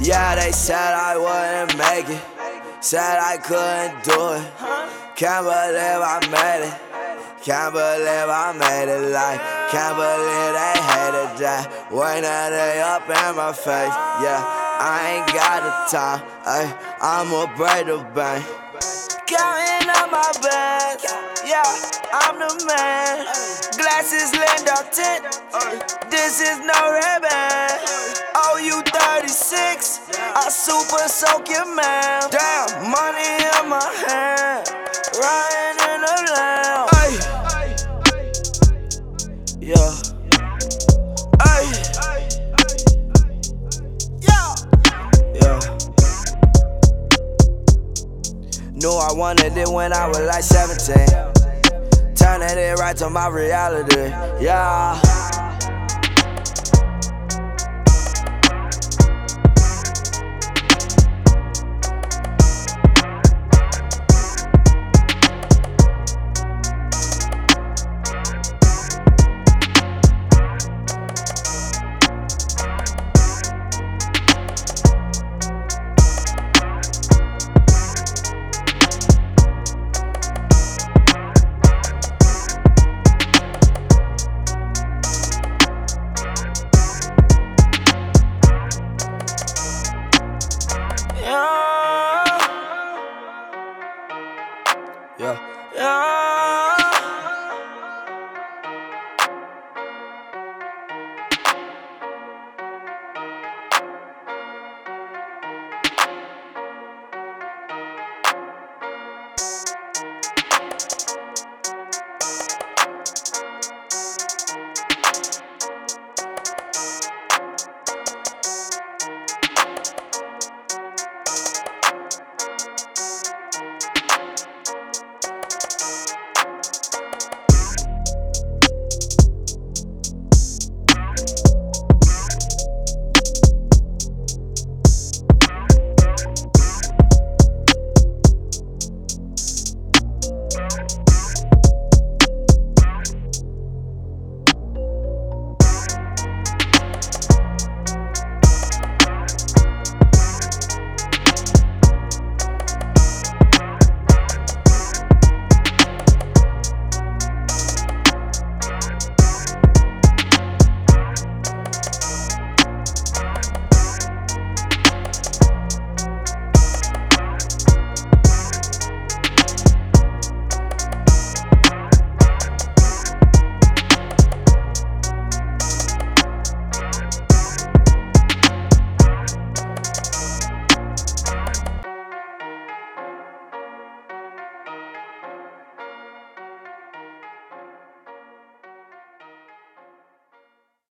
Yeah, they said I wouldn't make it. Said I couldn't do it. Can't believe I made it. Can't believe I made it like. Can't believe they hated that. When they up in my face. Yeah, I ain't got the time. Ay, I'ma break the bank. Counting up my bands. Yeah, I'm the man. Glasses lend up tint. This is no red Oh, you 36. I super soak your man. Damn, money in my hand. Riding in the lamb. Ay. Yeah. Ay. Yeah. Yeah. Knew I wanted it when I was like 17. Turning it right to my reality. Yeah. Yeah. Yeah.